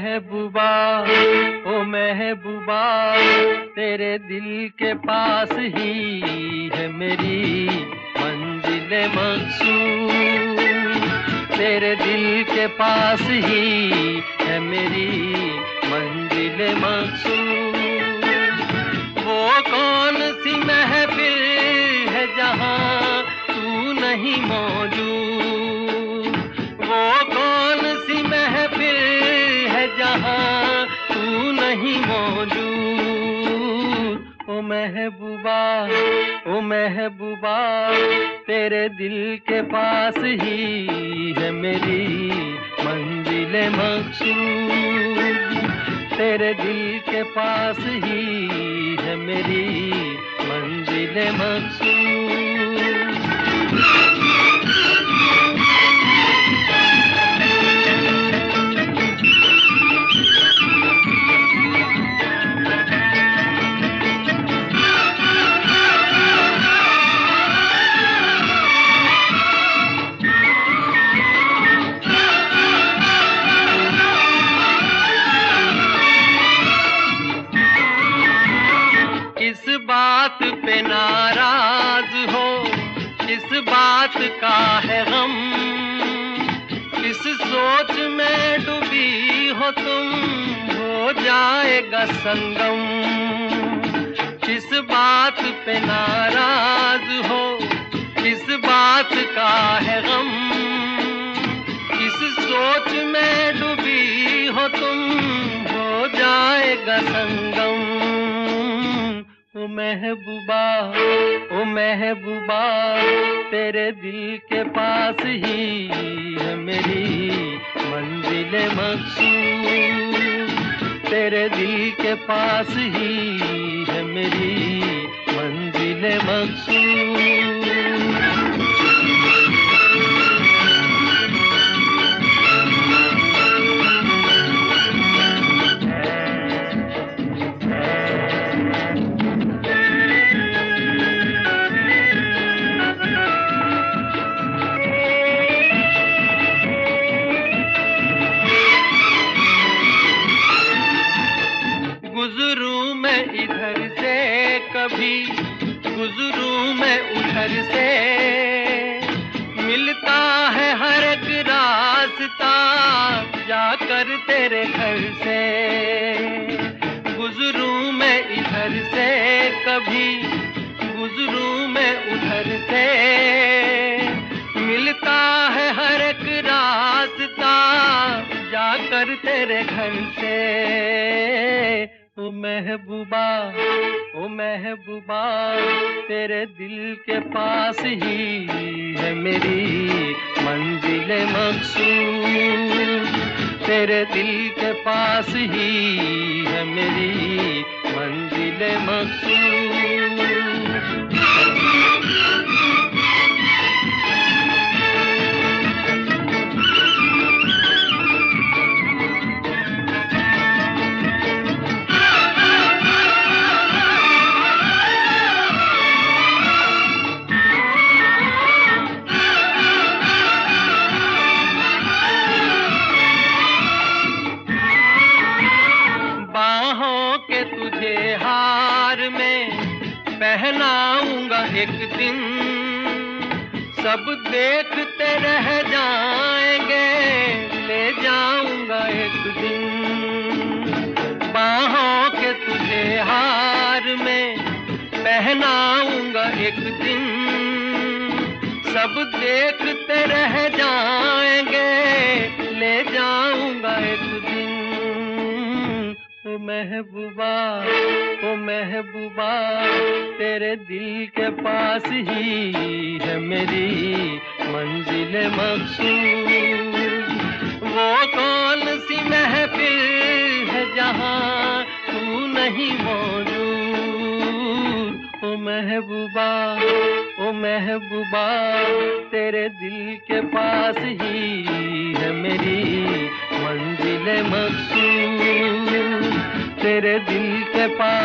महबूबा, ओ महबूबा, तेरे दिल के पास ही है मेरी मंजिल मकसूद तेरे दिल के पास ही है मेरी मंजिल मकसूद वो कौन सी महफिल है जहाँ तू नहीं मौजूद? महबूबा, ओ महबूबा, तेरे दिल के पास ही है मेरी मंजिल मकसूद। तेरे दिल के पास ही है मेरी मंजिल मकसूद। बात पे नाराज़ हो किस बात का है गम। किस सोच में डूबी हो तुम, हो जाएगा संगम। किस बात पे नाराज़ हो किस बात का है गम। किस सोच में डूबी हो तुम, हो जाएगा संगम। ओ महबूबा ओ महबूबा, तेरे दिल के पास ही है मेरी मंजिल मकसूद। तेरे दिल के पास ही है मेरी मंजिल मकसूद। गुजरूं मैं इधर से कभी, गुजरू मैं उधर से। मिलता है हर एक रास्ता जाकर तेरे घर से? गुजरूं मैं इधर से कभी, गुजरू मैं उधर से। मिलता है हर एक रास्ता जाकर तेरे घर से? ओ महबूबा ओ महबूबा, तेरे दिल के पास ही है मेरी मंजिल मकसूद तेरे दिल के पास ही है मेरी मंजिल मकसूद तुझे हार में पहनाऊँगा एक दिन। सब देखते रह जाएँगे, ले जाऊँगा एक दिन। बाहों के तुझे हार में पहनाऊँगा एक दिन। सब देखते रह जाएँगे, ले जाऊँगा एक दिन। महबूबा, ओ महबूबा, तेरे दिल के पास ही है मेरी मंजिल मकसूद वो कौन सी महफिल है जहाँ तू नहीं मौजूद? ओ महबूबा ओ महबूबा, तेरे दिल के पास ही है मेरी मंजिल मकसूद तेरे दिल के पास